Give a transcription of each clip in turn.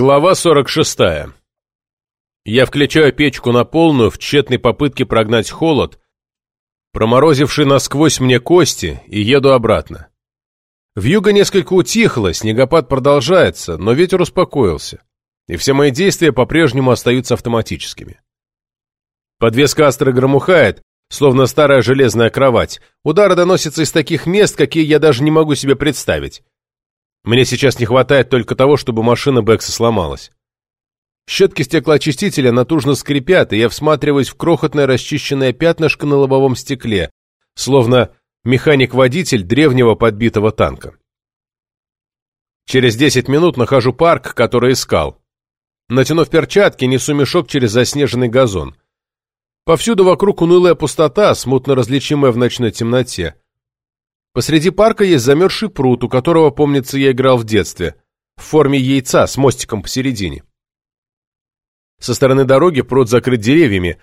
Глава 46. Я включаю печку на полную в тщетной попытке прогнать холод, проморозивший насквозь мне кости, и еду обратно. Вьюга несколько утихла, снегопад продолжается, но ветер успокоился, и все мои действия по-прежнему остаются автоматическими. Подвеска Астры громухает, словно старая железная кровать. Удары доносятся из таких мест, какие я даже не могу себе представить. Мне сейчас не хватает только того, чтобы машина Бекса сломалась. Щетки стеклоочистителя натужно скрипят, и я всматриваюсь в крохотное расчищенное пятнышко на лобовом стекле, словно механик-водитель древнего подбитого танка. Через 10 минут нахожу парк, который искал. Натянув перчатки, несу мешок через заснеженный газон. Повсюду вокруг унылая пустота, смутно различимая в ночной темноте. Посреди парка есть замерзший пруд, у которого, помнится, я играл в детстве, в форме яйца с мостиком посередине. Со стороны дороги пруд закрыт деревьями,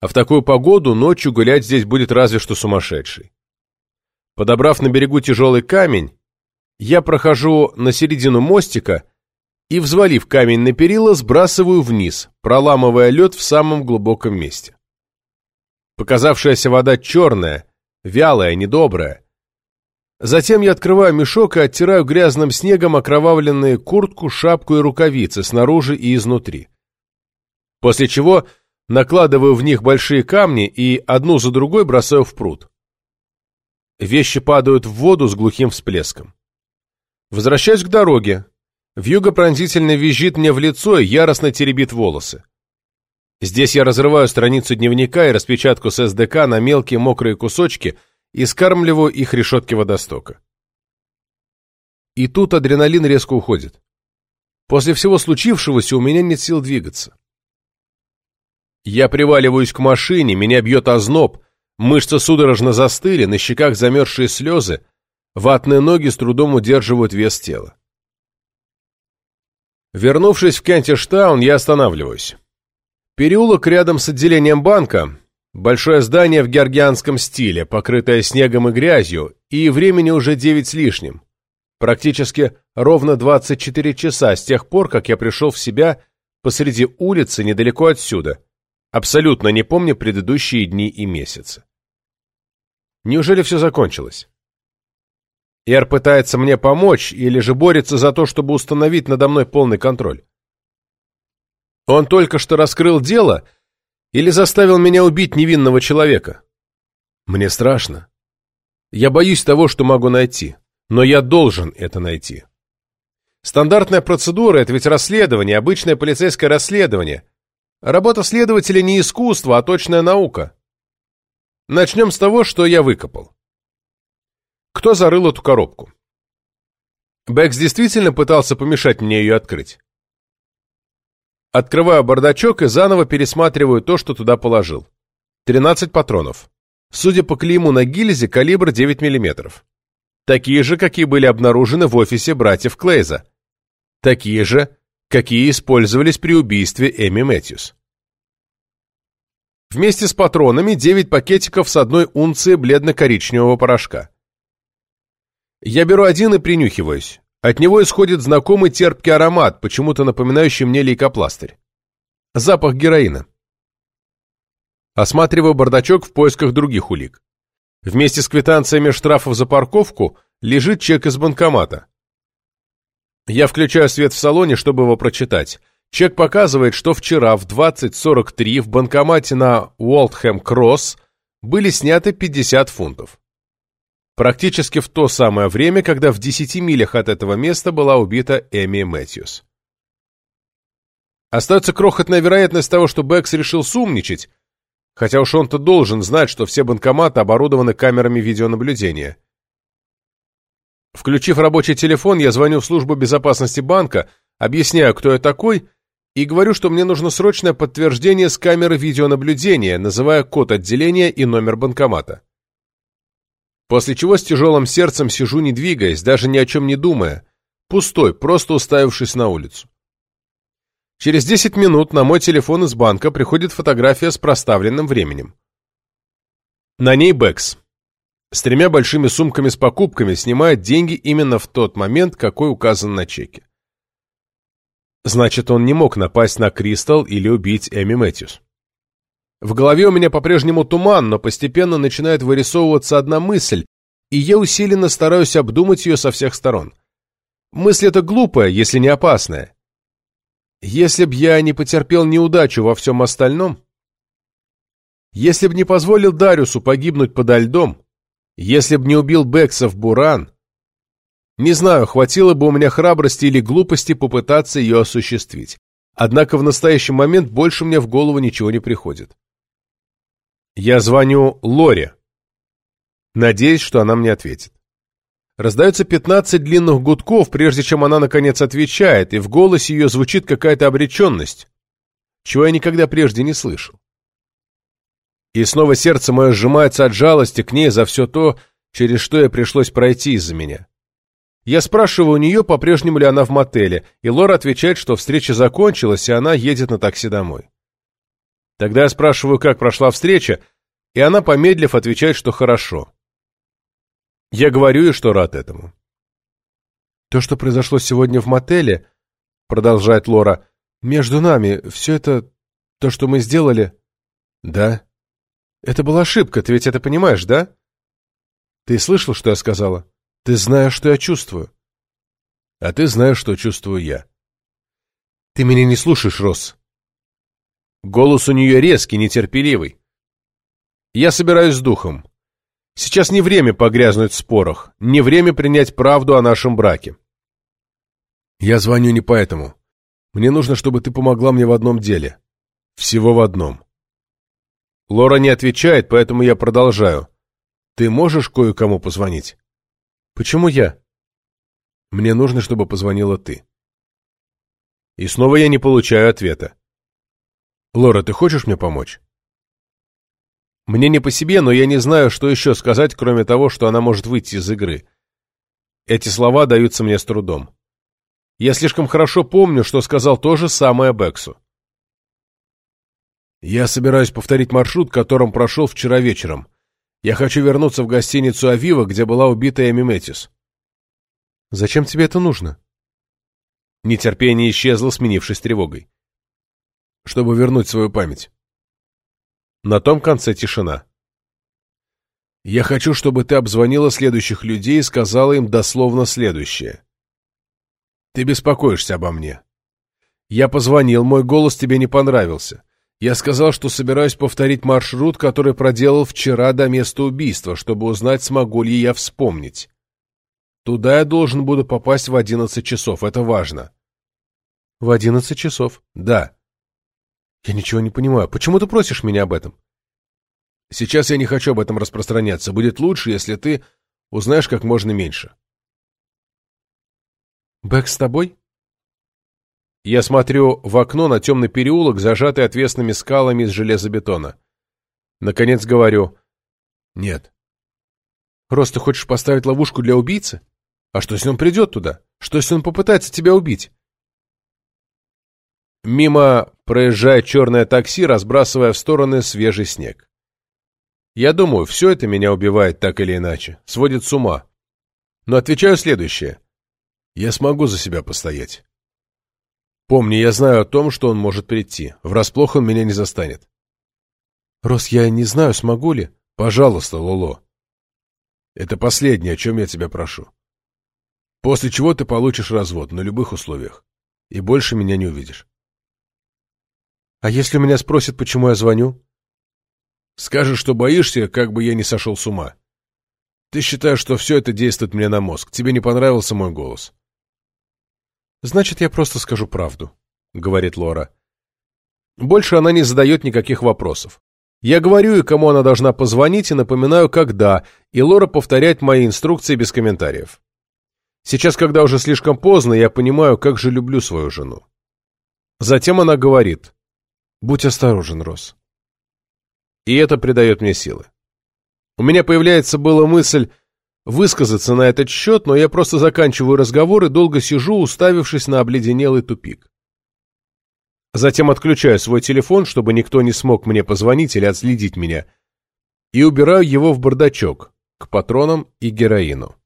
а в такую погоду ночью гулять здесь будет разве что сумасшедший. Подобрав на берегу тяжелый камень, я прохожу на середину мостика и, взвалив камень на перила, сбрасываю вниз, проламывая лед в самом глубоком месте. Показавшаяся вода черная, вялая, недобрая, Затем я открываю мешок и оттираю грязным снегом окровавленные куртку, шапку и рукавицы снаружи и изнутри. После чего накладываю в них большие камни и одну за другой бросаю в пруд. Вещи падают в воду с глухим всплеском. Возвращаюсь к дороге. Вьюга пронзительно визжит мне в лицо и яростно теребит волосы. Здесь я разрываю страницу дневника и распечатку с СДК на мелкие мокрые кусочки – и скармливаю их решетки водостока. И тут адреналин резко уходит. После всего случившегося у меня нет сил двигаться. Я приваливаюсь к машине, меня бьет озноб, мышцы судорожно застыли, на щеках замерзшие слезы, ватные ноги с трудом удерживают вес тела. Вернувшись в Кентиштаун, я останавливаюсь. Переулок рядом с отделением банка, Большое здание в георгианском стиле, покрытое снегом и грязью, и времени уже девять с лишним. Практически ровно 24 часа с тех пор, как я пришел в себя посреди улицы недалеко отсюда, абсолютно не помня предыдущие дни и месяцы. Неужели все закончилось? Эр пытается мне помочь или же борется за то, чтобы установить надо мной полный контроль? Он только что раскрыл дело — или заставил меня убить невинного человека? Мне страшно. Я боюсь того, что могу найти. Но я должен это найти. Стандартная процедура – это ведь расследование, обычное полицейское расследование. Работа следователя не искусство, а точная наука. Начнем с того, что я выкопал. Кто зарыл эту коробку? Бэкс действительно пытался помешать мне ее открыть. Открываю бардачок и заново пересматриваю то, что туда положил. 13 патронов. Судя по клейму на гильзе, калибр 9 мм. Такие же, какие были обнаружены в офисе братьев Клейза. Такие же, какие использовались при убийстве Эми Мэтьюс. Вместе с патронами 9 пакетиков с одной унцией бледно-коричневого порошка. Я беру один и принюхиваюсь. От него исходит знакомый терпкий аромат, почему-то напоминающий мне лейкопластырь. Запах героина. Осматриваю бардачок в поисках других улик. Вместе с квитанциями штрафов за парковку лежит чек из банкомата. Я включаю свет в салоне, чтобы его прочитать. Чек показывает, что вчера в 20.43 в банкомате на Уолтхэм-Кросс были сняты 50 фунтов практически в то самое время, когда в десяти милях от этого места была убита Эми Мэтьюс. Остается крохотная вероятность того, что Бэкс решил сумничать, хотя уж он-то должен знать, что все банкоматы оборудованы камерами видеонаблюдения. Включив рабочий телефон, я звоню в службу безопасности банка, объясняю, кто я такой, и говорю, что мне нужно срочное подтверждение с камеры видеонаблюдения, называя код отделения и номер банкомата. После чего с тяжелым сердцем сижу, не двигаясь, даже ни о чем не думая, пустой, просто уставившись на улицу. Через 10 минут на мой телефон из банка приходит фотография с проставленным временем. На ней Бэкс. С тремя большими сумками с покупками снимает деньги именно в тот момент, какой указан на чеке. Значит, он не мог напасть на Кристал или убить Эми Мэтьюс. В голове у меня по-прежнему туман, но постепенно начинает вырисовываться одна мысль, и я усиленно стараюсь обдумать ее со всех сторон. Мысль эта глупая, если не опасная. Если б я не потерпел неудачу во всем остальном, если б не позволил Дариусу погибнуть подо льдом, если б не убил Бекса в Буран, не знаю, хватило бы у меня храбрости или глупости попытаться ее осуществить. Однако в настоящий момент больше мне в голову ничего не приходит. Я звоню Лоре. Надеюсь, что она мне ответит. Раздается пятнадцать длинных гудков, прежде чем она наконец отвечает, и в голосе ее звучит какая-то обреченность, чего я никогда прежде не слышал. И снова сердце мое сжимается от жалости к ней за все то, через что ей пришлось пройти из-за меня. Я спрашиваю у нее, по-прежнему ли она в мотеле, и Лора отвечает, что встреча закончилась, и она едет на такси домой. Тогда я спрашиваю, как прошла встреча, и она, помедлив, отвечает, что хорошо. Я говорю ей, что рад этому. «То, что произошло сегодня в мотеле, — продолжает Лора, — между нами, все это, то, что мы сделали...» «Да». «Это была ошибка, ты ведь это понимаешь, да?» «Ты слышал, что я сказала? Ты знаешь, что я чувствую». «А ты знаешь, что чувствую я». «Ты меня не слушаешь, Росс. Голос у нее резкий, нетерпеливый. Я собираюсь с духом. Сейчас не время погрязнуть в спорах, не время принять правду о нашем браке. Я звоню не поэтому. Мне нужно, чтобы ты помогла мне в одном деле. Всего в одном. Лора не отвечает, поэтому я продолжаю. Ты можешь кое-кому позвонить? Почему я? Мне нужно, чтобы позвонила ты. И снова я не получаю ответа. Лора, ты хочешь мне помочь? Мне не по себе, но я не знаю, что еще сказать, кроме того, что она может выйти из игры. Эти слова даются мне с трудом. Я слишком хорошо помню, что сказал то же самое Бексу. Я собираюсь повторить маршрут, которым прошел вчера вечером. Я хочу вернуться в гостиницу «Авива», где была убита Эми Мэтис. Зачем тебе это нужно? Нетерпение исчезло, сменившись тревогой чтобы вернуть свою память. На том конце тишина. Я хочу, чтобы ты обзвонила следующих людей и сказала им дословно следующее. Ты беспокоишься обо мне. Я позвонил, мой голос тебе не понравился. Я сказал, что собираюсь повторить маршрут, который проделал вчера до места убийства, чтобы узнать, смогу ли я вспомнить. Туда я должен буду попасть в одиннадцать часов, это важно. В одиннадцать часов? Да. Я ничего не понимаю. Почему ты просишь меня об этом? Сейчас я не хочу об этом распространяться. Будет лучше, если ты узнаешь как можно меньше. Бэк с тобой? Я смотрю в окно на темный переулок, зажатый отвесными скалами из железобетона. Наконец говорю. Нет. Рос, ты хочешь поставить ловушку для убийцы? А что, если он придет туда? Что, если он попытается тебя убить? Мимо проезжает черное такси, разбрасывая в стороны свежий снег. Я думаю, все это меня убивает так или иначе, сводит с ума. Но отвечаю следующее. Я смогу за себя постоять. Помни, я знаю о том, что он может прийти. Врасплох он меня не застанет. Рос, я не знаю, смогу ли. Пожалуйста, Лоло. Это последнее, о чем я тебя прошу. После чего ты получишь развод на любых условиях. И больше меня не увидишь. А если у меня спросят, почему я звоню? Скажешь, что боишься, как бы я не сошел с ума. Ты считаешь, что все это действует мне на мозг. Тебе не понравился мой голос. Значит, я просто скажу правду, — говорит Лора. Больше она не задает никаких вопросов. Я говорю ей, кому она должна позвонить, и напоминаю, когда, и Лора повторяет мои инструкции без комментариев. Сейчас, когда уже слишком поздно, я понимаю, как же люблю свою жену. Затем она говорит, Будь осторожен, Рос. И это придает мне силы. У меня появляется была мысль высказаться на этот счет, но я просто заканчиваю разговор и долго сижу, уставившись на обледенелый тупик. Затем отключаю свой телефон, чтобы никто не смог мне позвонить или отследить меня, и убираю его в бардачок к патронам и героину.